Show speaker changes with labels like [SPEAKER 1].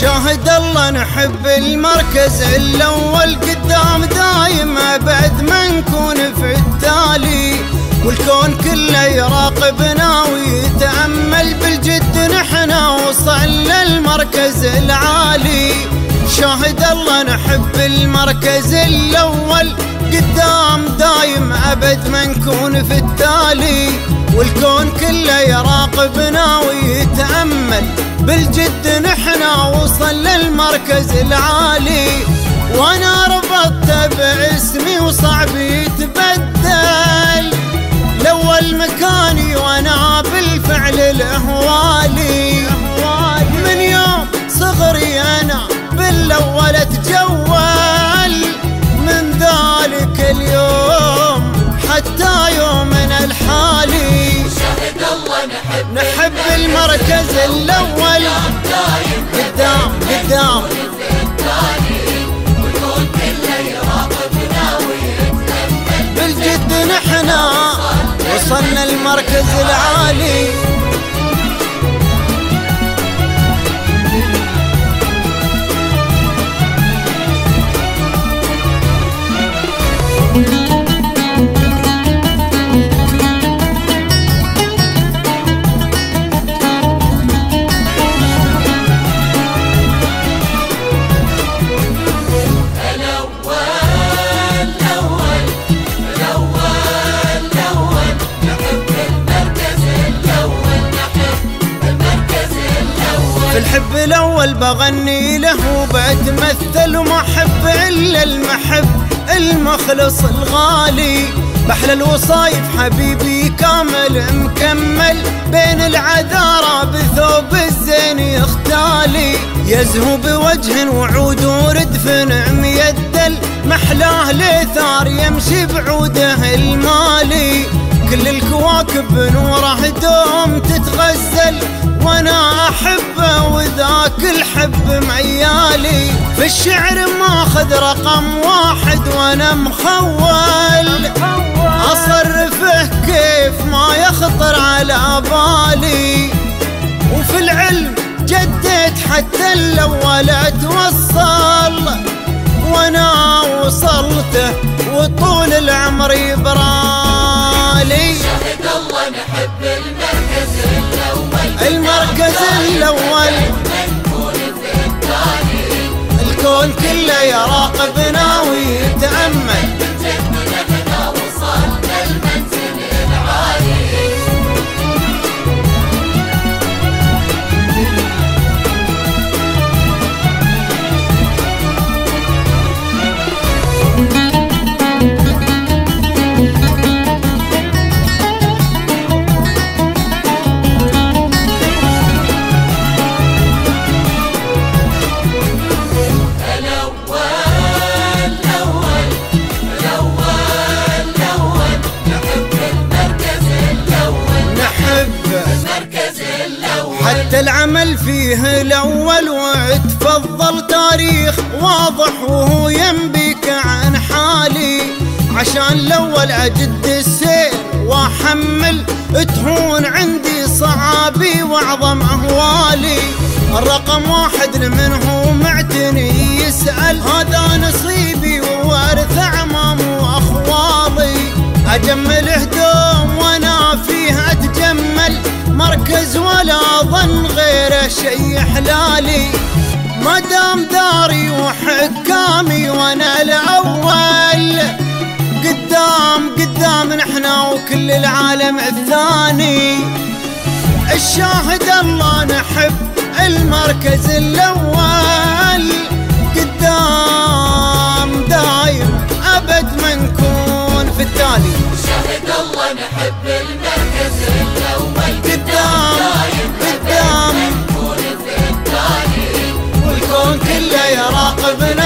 [SPEAKER 1] شاهد الله نحب المركز الأول قدام يراقبنا ويتأمل بالجد نحنا وصلنا المركز العالي. شاهد الله نحب المركز الأول. قدام دايم أبد ما نكون في التالي. والكون كله يراقبنا ويتأمل بالجد نحنا وصل للمركز العالي. وأنا ربطت باسمي وصعب
[SPEAKER 2] نحب
[SPEAKER 1] نحب المركز الأول. قدام قدام. بالجد نحنا وصلنا المركز العالي. الحب الأول بغني له وبتمثل وما احب إلا المحب المخلص الغالي. بحلى الوصايف حبيبي كامل مكمل بين العذارى بثوب الزين يختالي. يزهو بوجه وعود وردف يدل محلاه لثار يمشي بعوده المالي. كل الكواكب بنوره دوم تتغزل وأنا احبه وذاك الحب معيالي في الشعر ماخذ رقم واحد وأنا مخول. اصرفه كيف ما يخطر على بالي. وفي العلم جديت حتى الأول اتوصل وأنا وصلته وطول العمر يبرالي
[SPEAKER 2] المركز التالي
[SPEAKER 1] الكون كله يراقبنا العمل فيه الأول وتفضل تاريخ واضح وهو ينبيك عن حالي. عشان الأول اجد السير واحمل تهون عندي صعابي وأعظم أهوالي. الرقم واحد منه معتني يسأل هذا نصيبي وورث عمام وأخوالي. اجمل هدوم شي حلالي. ما دام داري وحكامي وأنا الأول. قدام قدام نحنا وكل العالم الثاني. الشاهد الله نحب المركز الأول. قدام دايم أبد ما نكون في التالي.
[SPEAKER 2] شهد الله نحب قبل